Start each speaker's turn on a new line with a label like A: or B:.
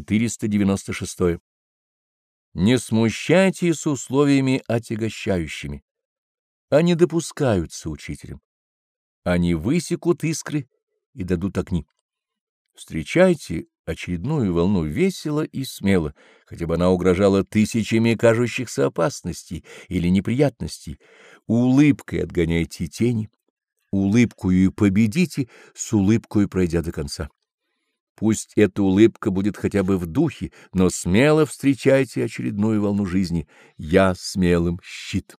A: 496. Не смущайтесь условиями отягощающими. Они допускаются учителем. Они высекут искры и дадут огни. Встречайте очередную волну весело и смело, хотя бы она угрожала тысячами кажущихся опасностей или неприятностей. Улыбкой отгоняйте тени, улыбкою победите, с улыбкой пройдя до конца. Пусть эта улыбка будет хотя бы в духе, но смело встречайте очередную волну жизни. Я смелым щит.